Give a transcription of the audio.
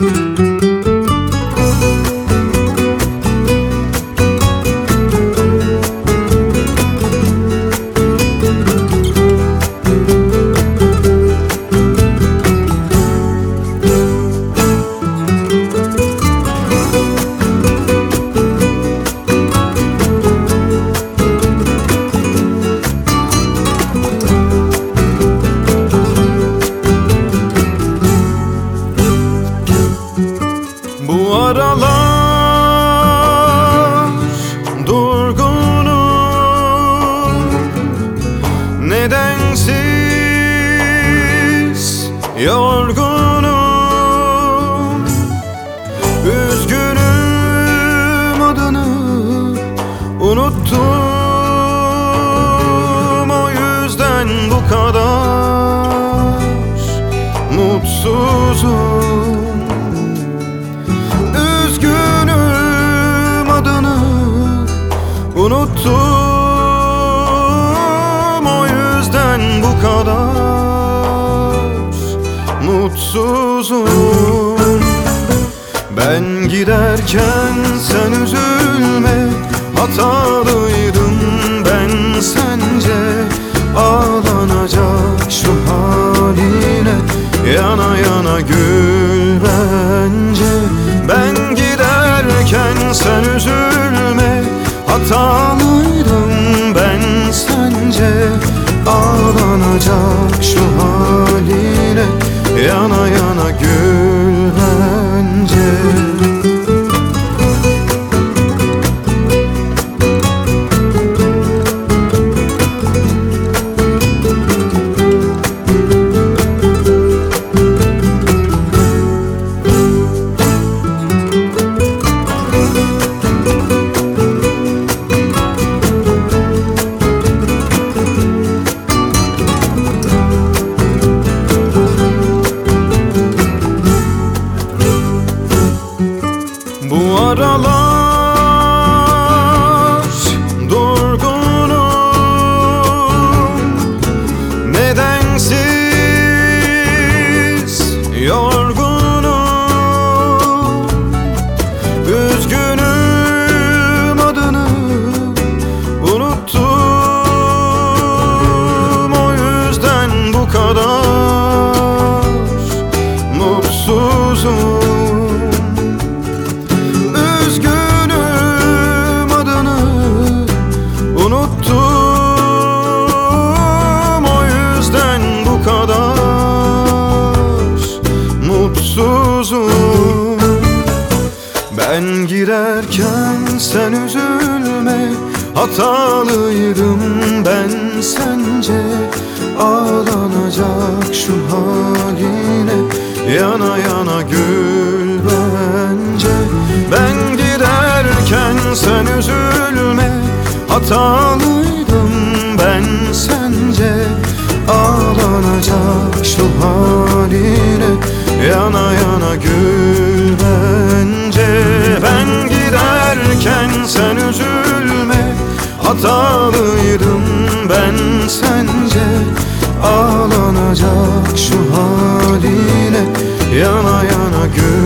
Bu yorgunum Üzgünüm adını unuttum. O yüzden bu kadar mutsuzum mutsuzum. Ben giderken sen üzülme Hatalıydım ben sence. Ağlanacak şu haline Yana yana gül bence. Ben giderken sen üzülme Hatalıydım ben sence. Ağlanacak şu haline Yana yana gül to Ben girerken sen üzülme Hatalıydım ben sence. Ağlanacak şu haline Yana yana gül bence. Ben giderken sen üzülme Hatalıydım Hatalıydım ben sence? Ağlanacak şu haline Yana yana gül